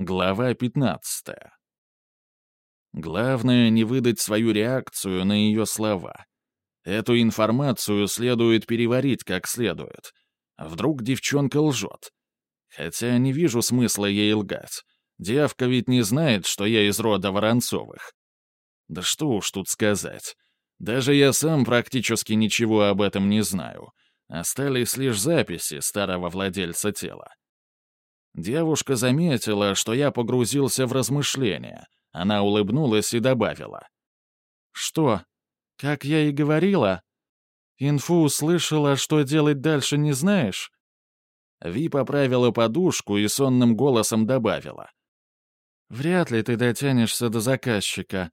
Глава 15. Главное не выдать свою реакцию на ее слова. Эту информацию следует переварить как следует. Вдруг девчонка лжет. Хотя не вижу смысла ей лгать. Девка ведь не знает, что я из рода Воронцовых. Да что уж тут сказать. Даже я сам практически ничего об этом не знаю. Остались лишь записи старого владельца тела. Девушка заметила, что я погрузился в размышления. Она улыбнулась и добавила. «Что? Как я и говорила? Инфу услышала, что делать дальше не знаешь?» Ви поправила подушку и сонным голосом добавила. «Вряд ли ты дотянешься до заказчика.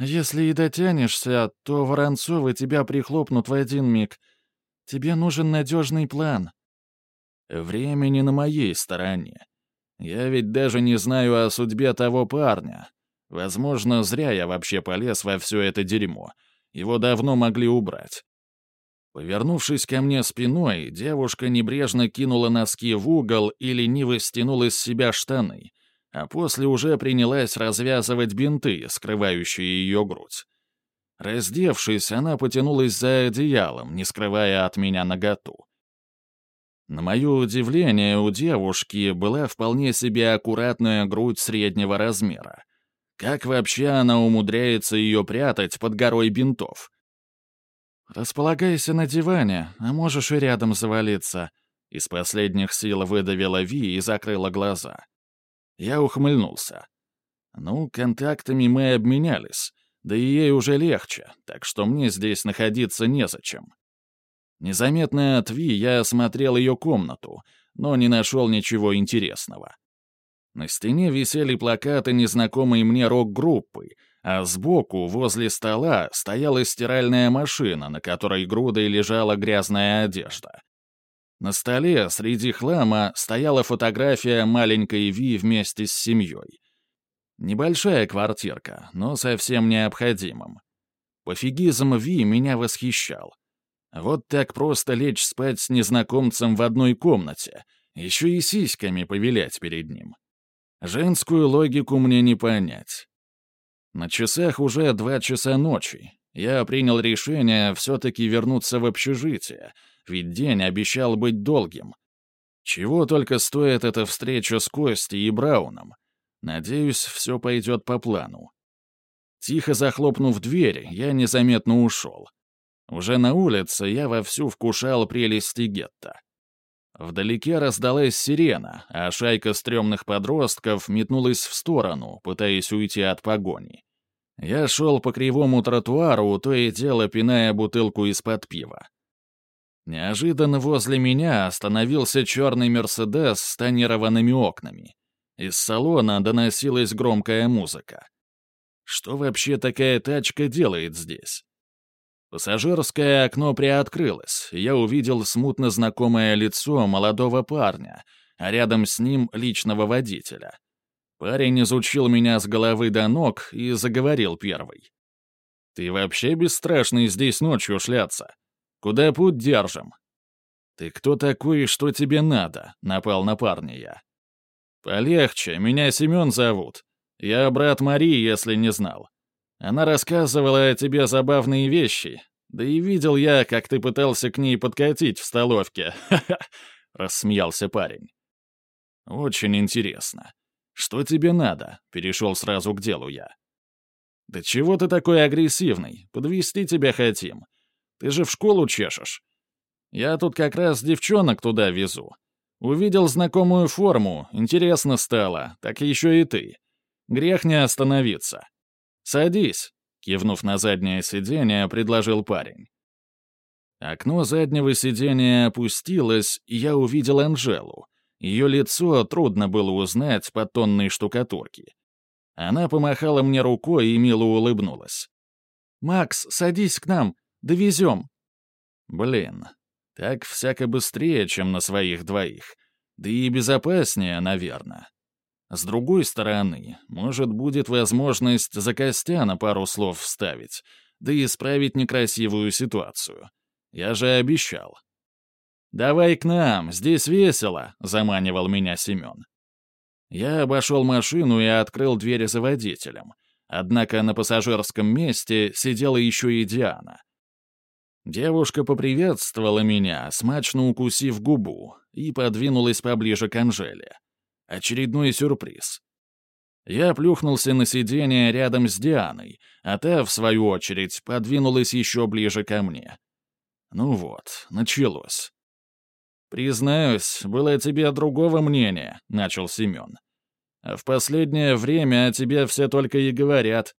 Если и дотянешься, то Воронцовы тебя прихлопнут в один миг. Тебе нужен надежный план». Время не на моей стороне. Я ведь даже не знаю о судьбе того парня. Возможно, зря я вообще полез во все это дерьмо. Его давно могли убрать. Повернувшись ко мне спиной, девушка небрежно кинула носки в угол и лениво стянула с себя штаны, а после уже принялась развязывать бинты, скрывающие ее грудь. Раздевшись, она потянулась за одеялом, не скрывая от меня наготу. На мое удивление, у девушки была вполне себе аккуратная грудь среднего размера. Как вообще она умудряется ее прятать под горой бинтов? «Располагайся на диване, а можешь и рядом завалиться», — из последних сил выдавила Ви и закрыла глаза. Я ухмыльнулся. «Ну, контактами мы обменялись, да и ей уже легче, так что мне здесь находиться незачем». Незаметно от Ви я осмотрел ее комнату, но не нашел ничего интересного. На стене висели плакаты незнакомой мне рок-группы, а сбоку, возле стола, стояла стиральная машина, на которой грудой лежала грязная одежда. На столе среди хлама стояла фотография маленькой Ви вместе с семьей. Небольшая квартирка, но совсем необходимым. Пофигизм Ви меня восхищал. Вот так просто лечь спать с незнакомцем в одной комнате, еще и сиськами повилять перед ним. Женскую логику мне не понять. На часах уже два часа ночи. Я принял решение все-таки вернуться в общежитие, ведь день обещал быть долгим. Чего только стоит эта встреча с Костей и Брауном. Надеюсь, все пойдет по плану. Тихо захлопнув дверь, я незаметно ушел. Уже на улице я вовсю вкушал прелести гетто. Вдалеке раздалась сирена, а шайка стрёмных подростков метнулась в сторону, пытаясь уйти от погони. Я шел по кривому тротуару, то и дело пиная бутылку из-под пива. Неожиданно возле меня остановился черный «Мерседес» с тонированными окнами. Из салона доносилась громкая музыка. Что вообще такая тачка делает здесь? Пассажирское окно приоткрылось, я увидел смутно знакомое лицо молодого парня, а рядом с ним личного водителя. Парень изучил меня с головы до ног и заговорил первый. «Ты вообще бесстрашный здесь ночью шляться? Куда путь держим?» «Ты кто такой и что тебе надо?» — напал на парня я. «Полегче, меня Семен зовут. Я брат Марии, если не знал. Она рассказывала о тебе забавные вещи. Да и видел я, как ты пытался к ней подкатить в столовке. Ха-ха!» — рассмеялся парень. «Очень интересно. Что тебе надо?» — перешел сразу к делу я. «Да чего ты такой агрессивный? Подвести тебя хотим. Ты же в школу чешешь. Я тут как раз девчонок туда везу. Увидел знакомую форму, интересно стало, так еще и ты. Грех не остановиться. «Садись», — кивнув на заднее сиденье, предложил парень. Окно заднего сиденья опустилось, и я увидел Анжелу. Ее лицо трудно было узнать по тонной штукатурке. Она помахала мне рукой и мило улыбнулась. «Макс, садись к нам, довезем». Блин, так всяко быстрее, чем на своих двоих. Да и безопаснее, наверное. С другой стороны, может, будет возможность за Костяна пару слов вставить, да и исправить некрасивую ситуацию. Я же обещал. «Давай к нам, здесь весело», — заманивал меня Семен. Я обошел машину и открыл дверь за водителем. Однако на пассажирском месте сидела еще и Диана. Девушка поприветствовала меня, смачно укусив губу, и подвинулась поближе к Анжеле. Очередной сюрприз. Я плюхнулся на сиденье рядом с Дианой, а та, в свою очередь, подвинулась еще ближе ко мне. Ну вот, началось. «Признаюсь, было тебе другого мнения», — начал Семен. «А в последнее время о тебе все только и говорят.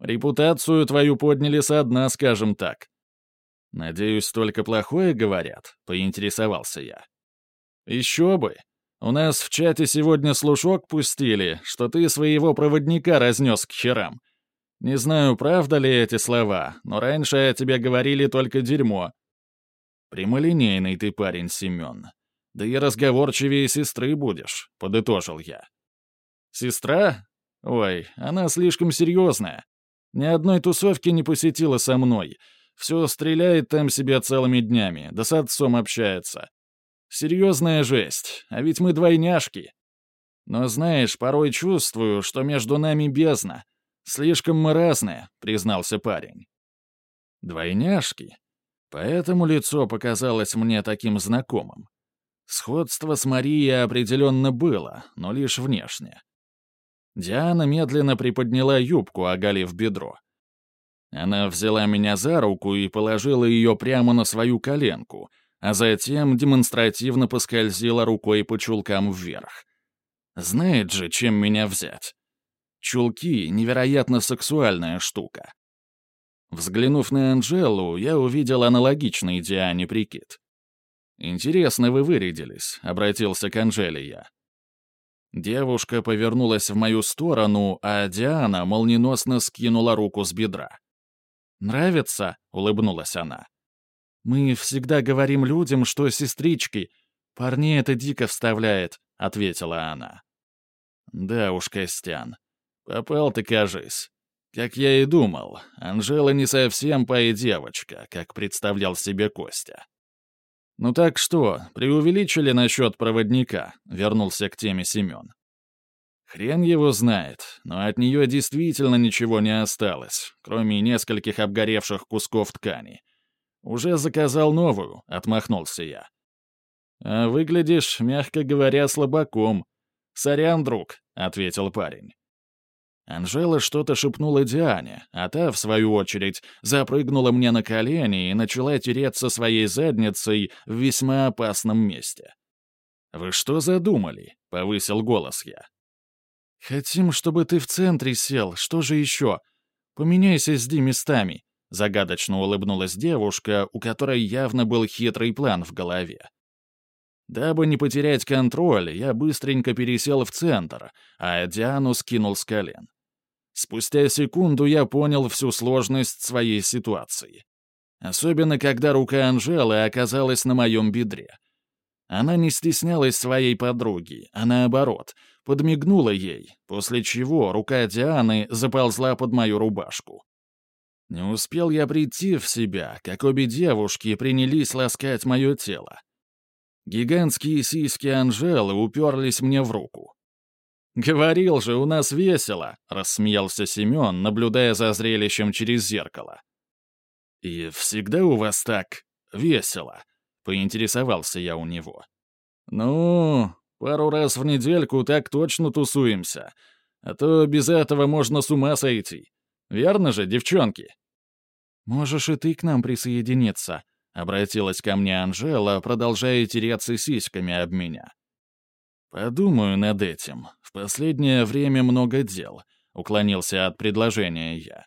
Репутацию твою подняли со дна, скажем так». «Надеюсь, только плохое говорят?» — поинтересовался я. «Еще бы. У нас в чате сегодня слушок пустили, что ты своего проводника разнес к херам. Не знаю, правда ли эти слова, но раньше о тебе говорили только дерьмо. Прямолинейный ты парень, Семен. Да и разговорчивее сестры будешь, подытожил я. Сестра? Ой, она слишком серьезная. Ни одной тусовки не посетила со мной. Все стреляет там себе целыми днями, да с отцом общается. Серьезная жесть, а ведь мы двойняшки. Но знаешь, порой чувствую, что между нами бездна. Слишком мы разные, признался парень. Двойняшки? Поэтому лицо показалось мне таким знакомым. Сходство с Марией определенно было, но лишь внешне. Диана медленно приподняла юбку, оголив бедро. Она взяла меня за руку и положила ее прямо на свою коленку — а затем демонстративно поскользила рукой по чулкам вверх. Знает же, чем меня взять. Чулки — невероятно сексуальная штука. Взглянув на Анжелу, я увидел аналогичный Диане прикид. «Интересно вы вырядились», — обратился к Анжеле я. Девушка повернулась в мою сторону, а Диана молниеносно скинула руку с бедра. «Нравится?» — улыбнулась она. «Мы всегда говорим людям, что сестрички. Парней это дико вставляет», — ответила она. «Да уж, Костян, попал ты, кажись. Как я и думал, Анжела не совсем пая девочка, как представлял себе Костя». «Ну так что, преувеличили насчет проводника?» — вернулся к теме Семен. Хрен его знает, но от нее действительно ничего не осталось, кроме нескольких обгоревших кусков ткани — «Уже заказал новую», — отмахнулся я. «А выглядишь, мягко говоря, слабаком. Сорян, друг», — ответил парень. Анжела что-то шепнула Диане, а та, в свою очередь, запрыгнула мне на колени и начала тереться своей задницей в весьма опасном месте. «Вы что задумали?» — повысил голос я. «Хотим, чтобы ты в центре сел, что же еще? Поменяйся с Ди местами», Загадочно улыбнулась девушка, у которой явно был хитрый план в голове. Дабы не потерять контроль, я быстренько пересел в центр, а Диану скинул с колен. Спустя секунду я понял всю сложность своей ситуации. Особенно, когда рука Анжелы оказалась на моем бедре. Она не стеснялась своей подруги, а наоборот, подмигнула ей, после чего рука Дианы заползла под мою рубашку. Не успел я прийти в себя, как обе девушки принялись ласкать мое тело. Гигантские сиськи Анжелы уперлись мне в руку. «Говорил же, у нас весело», — рассмеялся Семен, наблюдая за зрелищем через зеркало. «И всегда у вас так весело?» — поинтересовался я у него. «Ну, пару раз в недельку так точно тусуемся, а то без этого можно с ума сойти. Верно же, девчонки?» «Можешь и ты к нам присоединиться», — обратилась ко мне Анжела, продолжая тереться сиськами об меня. «Подумаю над этим. В последнее время много дел», — уклонился от предложения я.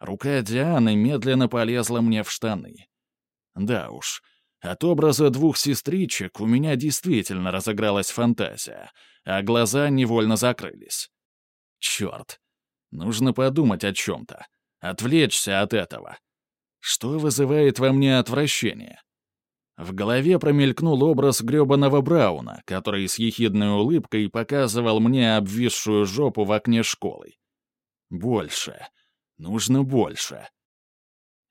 Рука Дианы медленно полезла мне в штаны. Да уж, от образа двух сестричек у меня действительно разыгралась фантазия, а глаза невольно закрылись. Черт, Нужно подумать о чем-то. Отвлечься от этого. Что вызывает во мне отвращение? В голове промелькнул образ грёбаного Брауна, который с ехидной улыбкой показывал мне обвисшую жопу в окне школы. Больше. Нужно больше.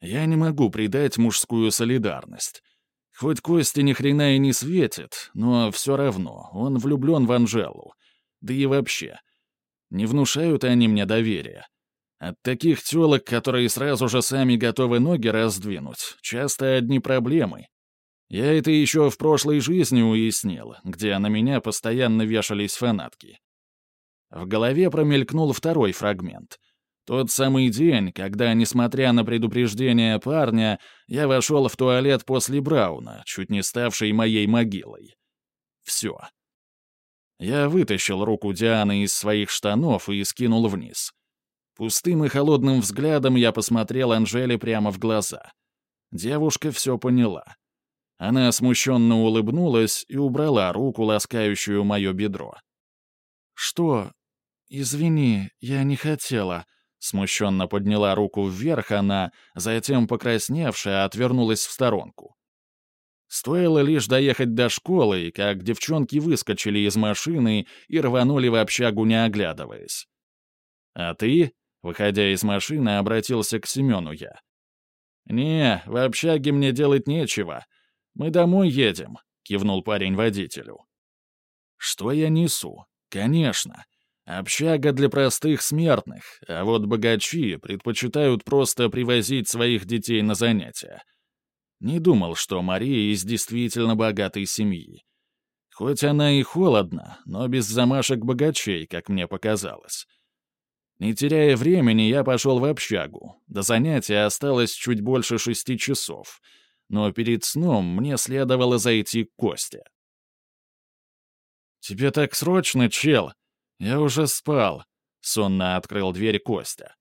Я не могу предать мужскую солидарность. Хоть Кости ни хрена и не светит, но все равно он влюблен в Анжелу. Да и вообще. Не внушают они мне доверия. От таких тёлок, которые сразу же сами готовы ноги раздвинуть, часто одни проблемы. Я это еще в прошлой жизни уяснил, где на меня постоянно вешались фанатки. В голове промелькнул второй фрагмент. Тот самый день, когда, несмотря на предупреждение парня, я вошел в туалет после Брауна, чуть не ставший моей могилой. Все. Я вытащил руку Дианы из своих штанов и скинул вниз. Пустым и холодным взглядом я посмотрел Анжеле прямо в глаза. Девушка все поняла. Она смущенно улыбнулась и убрала руку, ласкающую мое бедро. «Что? Извини, я не хотела», Смущенно подняла руку вверх она, затем, покрасневшая, отвернулась в сторонку. Стоило лишь доехать до школы, как девчонки выскочили из машины и рванули в общагу, не оглядываясь. «А ты?» — выходя из машины, обратился к Семену я. «Не, в общаге мне делать нечего. Мы домой едем», — кивнул парень водителю. «Что я несу? Конечно. Общага для простых смертных, а вот богачи предпочитают просто привозить своих детей на занятия. Не думал, что Мария из действительно богатой семьи. Хоть она и холодна, но без замашек богачей, как мне показалось. Не теряя времени, я пошел в общагу. До занятия осталось чуть больше шести часов. Но перед сном мне следовало зайти к Косте. «Тебе так срочно, чел?» «Я уже спал», — сонно открыл дверь Костя.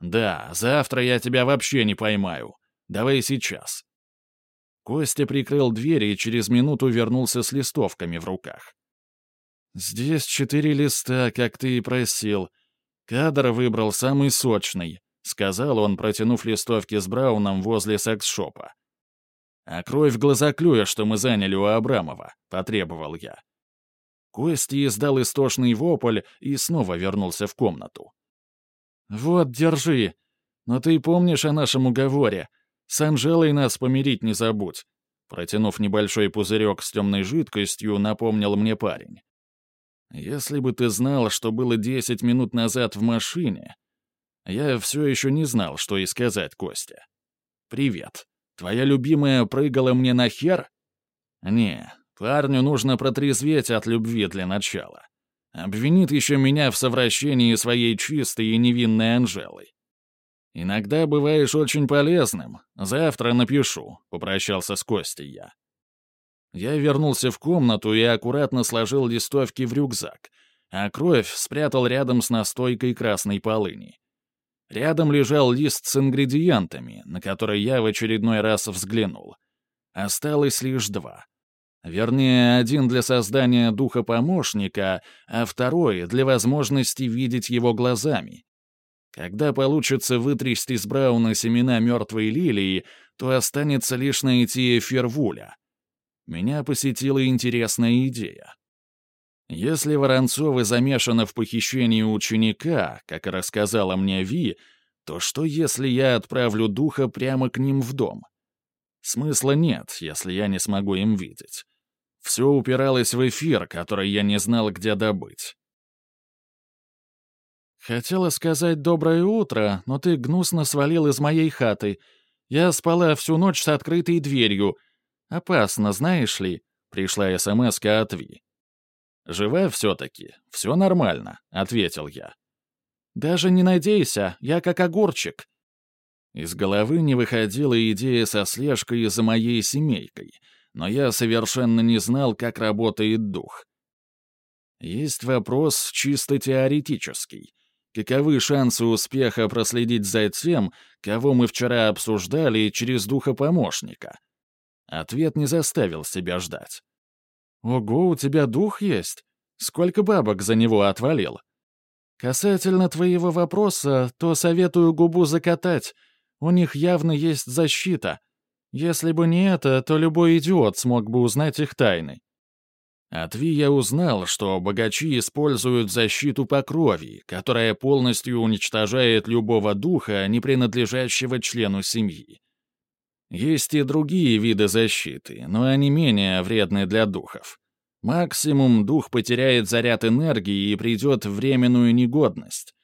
«Да, завтра я тебя вообще не поймаю. Давай сейчас». Костя прикрыл дверь и через минуту вернулся с листовками в руках. «Здесь четыре листа, как ты и просил. Кадр выбрал самый сочный», — сказал он, протянув листовки с Брауном возле секс-шопа. «А кровь глаза клюя, что мы заняли у Абрамова», — потребовал я. Кости издал истошный вопль и снова вернулся в комнату. «Вот, держи. Но ты помнишь о нашем уговоре. С Анжелой нас помирить не забудь». Протянув небольшой пузырек с темной жидкостью, напомнил мне парень. «Если бы ты знал, что было десять минут назад в машине...» Я все еще не знал, что и сказать Костя. «Привет. Твоя любимая прыгала мне на хер?» «Не, Парню нужно протрезветь от любви для начала. Обвинит еще меня в совращении своей чистой и невинной Анжелы. «Иногда бываешь очень полезным. Завтра напишу», — попрощался с Костей я. Я вернулся в комнату и аккуратно сложил листовки в рюкзак, а кровь спрятал рядом с настойкой красной полыни. Рядом лежал лист с ингредиентами, на который я в очередной раз взглянул. Осталось лишь два. Вернее, один для создания духа помощника, а второй — для возможности видеть его глазами. Когда получится вытрясти из Брауна семена мертвой лилии, то останется лишь найти эфир Вуля. Меня посетила интересная идея. Если Воронцова замешана в похищении ученика, как рассказала мне Ви, то что если я отправлю духа прямо к ним в дом? Смысла нет, если я не смогу им видеть. Все упиралось в эфир, который я не знал, где добыть. «Хотела сказать доброе утро, но ты гнусно свалил из моей хаты. Я спала всю ночь с открытой дверью. Опасно, знаешь ли?» — пришла смс от Ви. «Жива все-таки, все нормально», — ответил я. «Даже не надейся, я как огурчик». Из головы не выходила идея со слежкой за моей семейкой — но я совершенно не знал, как работает дух. Есть вопрос чисто теоретический. Каковы шансы успеха проследить за тем, кого мы вчера обсуждали через духа помощника? Ответ не заставил себя ждать. «Ого, у тебя дух есть? Сколько бабок за него отвалил?» «Касательно твоего вопроса, то советую губу закатать. У них явно есть защита», если бы не это, то любой идиот смог бы узнать их тайны. От Ви я узнал, что богачи используют защиту по крови, которая полностью уничтожает любого духа, не принадлежащего члену семьи. Есть и другие виды защиты, но они менее вредны для духов. Максимум дух потеряет заряд энергии и придет в временную негодность.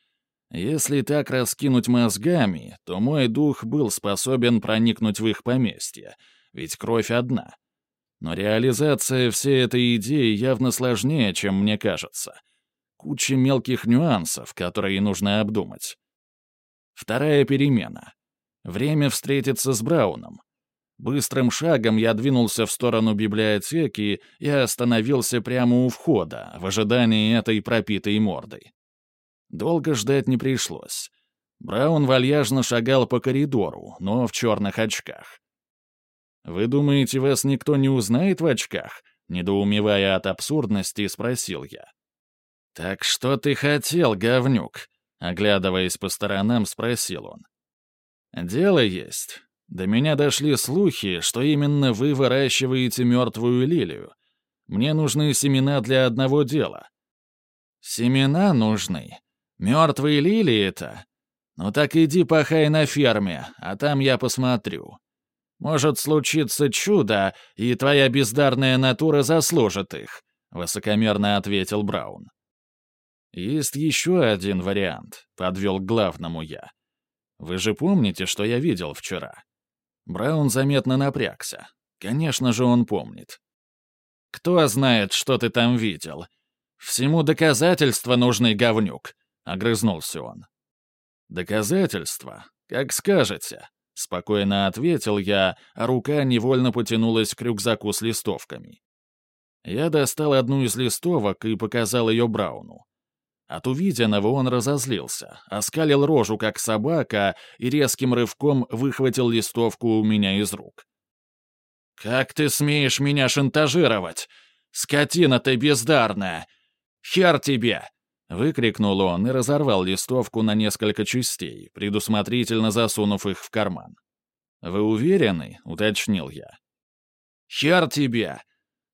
Если так раскинуть мозгами, то мой дух был способен проникнуть в их поместье, ведь кровь одна. Но реализация всей этой идеи явно сложнее, чем мне кажется. Куча мелких нюансов, которые нужно обдумать. Вторая перемена. Время встретиться с Брауном. Быстрым шагом я двинулся в сторону библиотеки и остановился прямо у входа, в ожидании этой пропитой мордой. Долго ждать не пришлось. Браун вальяжно шагал по коридору, но в черных очках. «Вы думаете, вас никто не узнает в очках?» Недоумевая от абсурдности, спросил я. «Так что ты хотел, говнюк?» Оглядываясь по сторонам, спросил он. «Дело есть. До меня дошли слухи, что именно вы выращиваете мертвую лилию. Мне нужны семена для одного дела». «Семена нужны? Мертвые лилии-то? Ну так иди пахай на ферме, а там я посмотрю. Может случиться чудо, и твоя бездарная натура заслужит их», — высокомерно ответил Браун. «Есть еще один вариант», — подвел к главному я. «Вы же помните, что я видел вчера?» Браун заметно напрягся. Конечно же, он помнит. «Кто знает, что ты там видел? Всему доказательства нужны, говнюк», — огрызнулся он. «Доказательства? Как скажете», — спокойно ответил я, а рука невольно потянулась к рюкзаку с листовками. Я достал одну из листовок и показал ее Брауну. От увиденного он разозлился, оскалил рожу, как собака, и резким рывком выхватил листовку у меня из рук. «Как ты смеешь меня шантажировать? Скотина ты бездарная! Хер тебе!» Выкрикнул он и разорвал листовку на несколько частей, предусмотрительно засунув их в карман. «Вы уверены?» — уточнил я. «Хер тебе!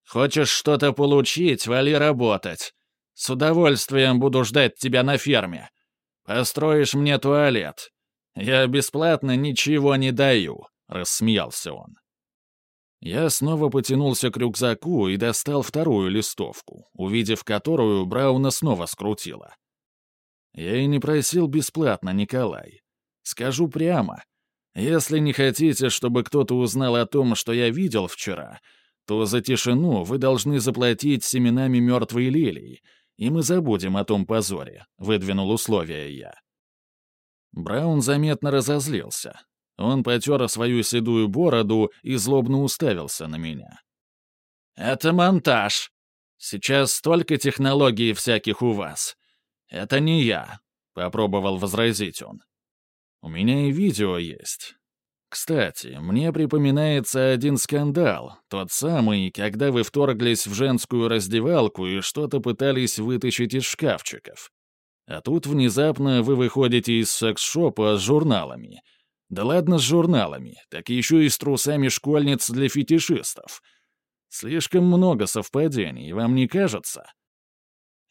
Хочешь что-то получить, вали работать. С удовольствием буду ждать тебя на ферме. Построишь мне туалет. Я бесплатно ничего не даю», — рассмеялся он. Я снова потянулся к рюкзаку и достал вторую листовку, увидев которую, Брауна снова скрутила. Я и не просил бесплатно, Николай. Скажу прямо. Если не хотите, чтобы кто-то узнал о том, что я видел вчера, то за тишину вы должны заплатить семенами мертвой лилии, и мы забудем о том позоре», — выдвинул условие я. Браун заметно разозлился. Он потер свою седую бороду и злобно уставился на меня. «Это монтаж. Сейчас столько технологий всяких у вас. Это не я», — попробовал возразить он. «У меня и видео есть. Кстати, мне припоминается один скандал, тот самый, когда вы вторглись в женскую раздевалку и что-то пытались вытащить из шкафчиков. А тут внезапно вы выходите из секс-шопа с журналами. Да ладно с журналами, так еще и с трусами школьниц для фетишистов. Слишком много совпадений, вам не кажется?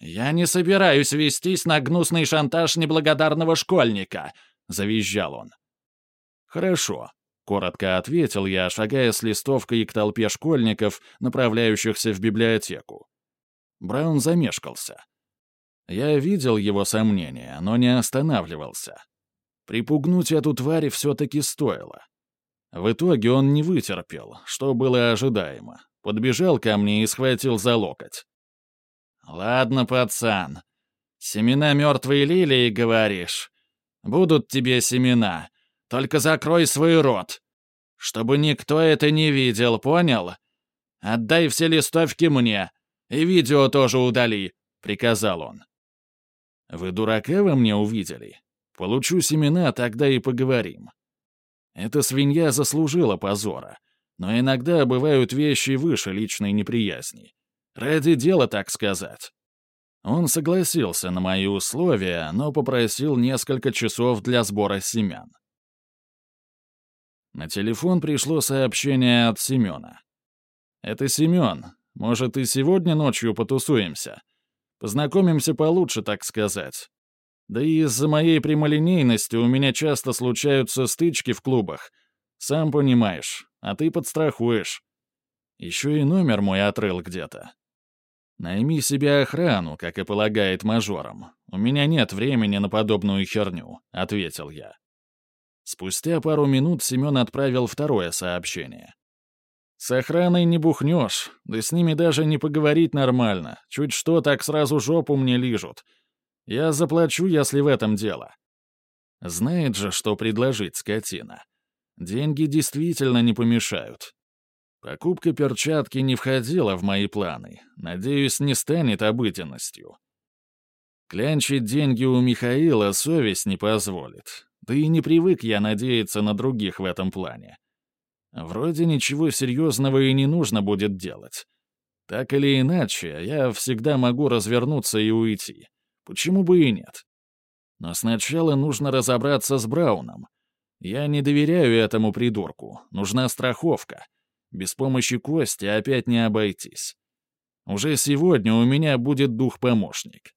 «Я не собираюсь вестись на гнусный шантаж неблагодарного школьника», — завизжал он. «Хорошо», — коротко ответил я, шагая с листовкой к толпе школьников, направляющихся в библиотеку. Браун замешкался. Я видел его сомнения, но не останавливался. Припугнуть эту тварь все-таки стоило. В итоге он не вытерпел, что было ожидаемо. Подбежал ко мне и схватил за локоть. «Ладно, пацан. Семена мертвой лилии, говоришь? Будут тебе семена. Только закрой свой рот. Чтобы никто это не видел, понял? Отдай все листовки мне. И видео тоже удали», — приказал он. «Вы дурака во мне увидели? Получу семена, тогда и поговорим». Эта свинья заслужила позора, но иногда бывают вещи выше личной неприязни. Ради дела, так сказать. Он согласился на мои условия, но попросил несколько часов для сбора семян. На телефон пришло сообщение от Семена. «Это Семен. Может, и сегодня ночью потусуемся? Познакомимся получше, так сказать. Да и из-за моей прямолинейности у меня часто случаются стычки в клубах. Сам понимаешь, а ты подстрахуешь. Еще и номер мой отрыл где-то. Найми себе охрану, как и полагает мажорам. У меня нет времени на подобную херню», — ответил я. Спустя пару минут Семен отправил второе сообщение. «С охраной не бухнешь, да с ними даже не поговорить нормально. Чуть что, так сразу жопу мне лижут. Я заплачу, если в этом дело». Знает же, что предложить скотина. Деньги действительно не помешают. Покупка перчатки не входила в мои планы. Надеюсь, не станет обыденностью. Клянчить деньги у Михаила совесть не позволит. Да и не привык я надеяться на других в этом плане. Вроде ничего серьезного и не нужно будет делать. Так или иначе, я всегда могу развернуться и уйти. Почему бы и нет? Но сначала нужно разобраться с Брауном. Я не доверяю этому придурку. Нужна страховка. Без помощи Кости опять не обойтись. Уже сегодня у меня будет дух-помощник.